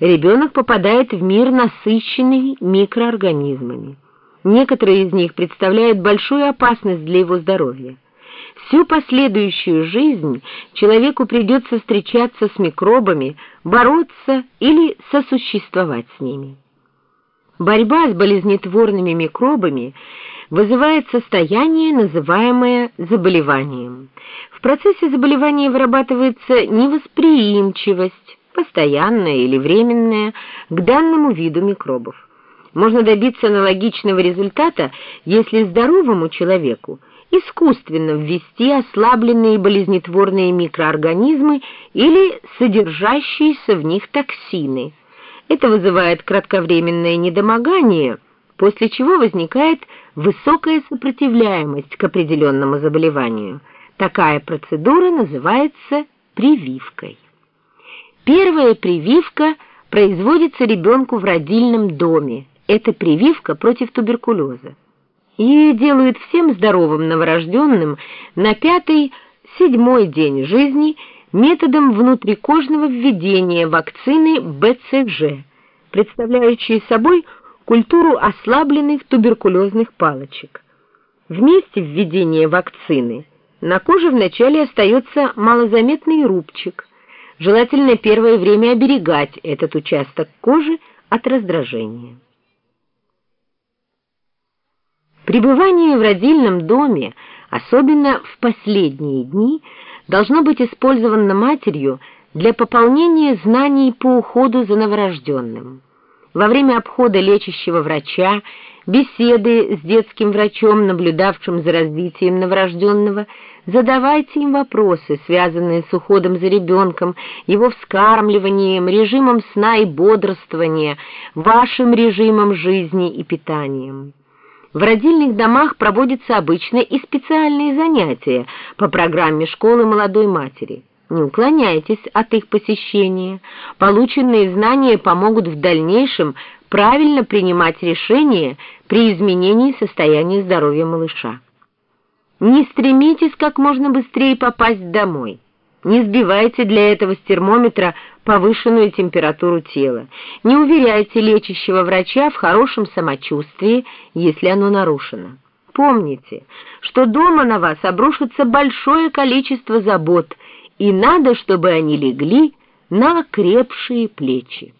ребенок попадает в мир, насыщенный микроорганизмами. Некоторые из них представляют большую опасность для его здоровья. Всю последующую жизнь человеку придется встречаться с микробами, бороться или сосуществовать с ними. Борьба с болезнетворными микробами вызывает состояние, называемое заболеванием. В процессе заболевания вырабатывается невосприимчивость, постоянная или временная, к данному виду микробов. Можно добиться аналогичного результата, если здоровому человеку искусственно ввести ослабленные болезнетворные микроорганизмы или содержащиеся в них токсины. Это вызывает кратковременное недомогание, после чего возникает высокая сопротивляемость к определенному заболеванию. Такая процедура называется прививкой. Первая прививка производится ребенку в родильном доме. Это прививка против туберкулеза. Ее делают всем здоровым новорожденным на пятый-седьмой день жизни методом внутрикожного введения вакцины БЦЖ, представляющей собой культуру ослабленных туберкулезных палочек. В месте введения вакцины на коже вначале остается малозаметный рубчик – Желательно первое время оберегать этот участок кожи от раздражения. Пребывание в родильном доме, особенно в последние дни, должно быть использовано матерью для пополнения знаний по уходу за новорожденным. Во время обхода лечащего врача, беседы с детским врачом, наблюдавшим за развитием новорожденного, Задавайте им вопросы, связанные с уходом за ребенком, его вскармливанием, режимом сна и бодрствования, вашим режимом жизни и питанием. В родильных домах проводятся обычно и специальные занятия по программе школы молодой матери. Не уклоняйтесь от их посещения. Полученные знания помогут в дальнейшем правильно принимать решения при изменении состояния здоровья малыша. Не стремитесь как можно быстрее попасть домой. Не сбивайте для этого с термометра повышенную температуру тела. Не уверяйте лечащего врача в хорошем самочувствии, если оно нарушено. Помните, что дома на вас обрушится большое количество забот, и надо, чтобы они легли на окрепшие плечи.